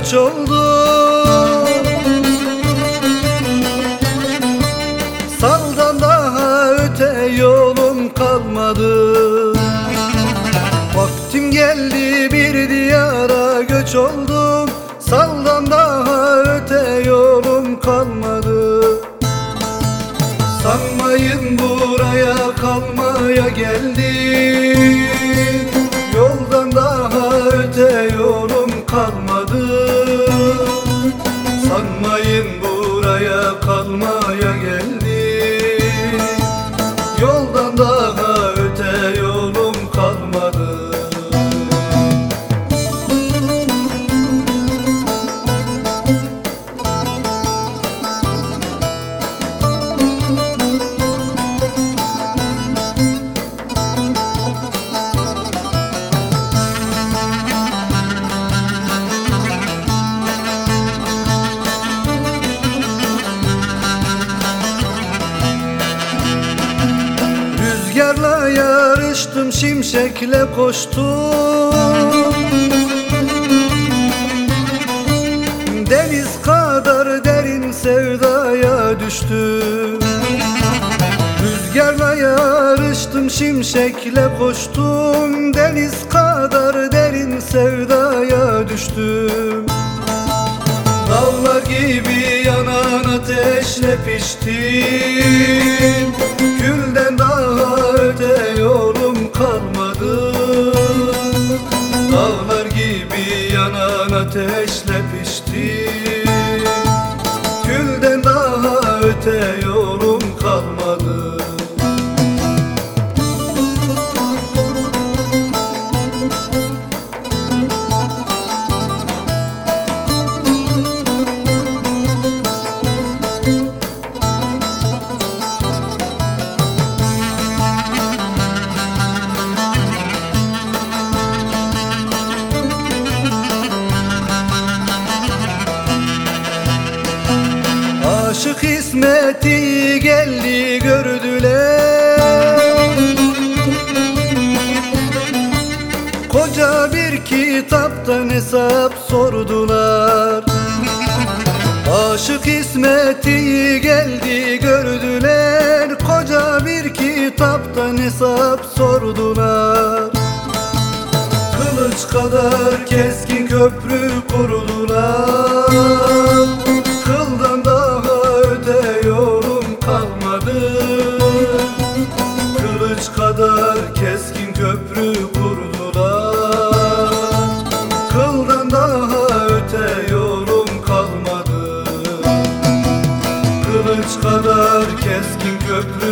göç oldu. Saldan daha öte yolum kalmadı. Vaktim geldi bir diyara göç oldum. Saldan daha öte yolum kalmadı. Sanmayın buraya kalmaya geldim yarıştım şimşekle koştum. Deniz kadar derin sevdaya düştüm. Rüzgarla yarıştım şimşekle koştum. Deniz kadar derin sevdaya düştüm. Dağlar gibi yanan ateşle piştim. Külden daha öte yolum yanan ateşle piştim Külden daha öte yolum Aşık İsmet'i geldi gördüler. Koca bir kitaptan hesap sordular. Aşık İsmet'i geldi gördüler. Koca bir kitaptan hesap sordular. Kılıç kadar keskin köprü kılıç kadar keskin köprü kurdular. Kıldan daha öte yolum kalmadı. Kılıç kadar keskin köprü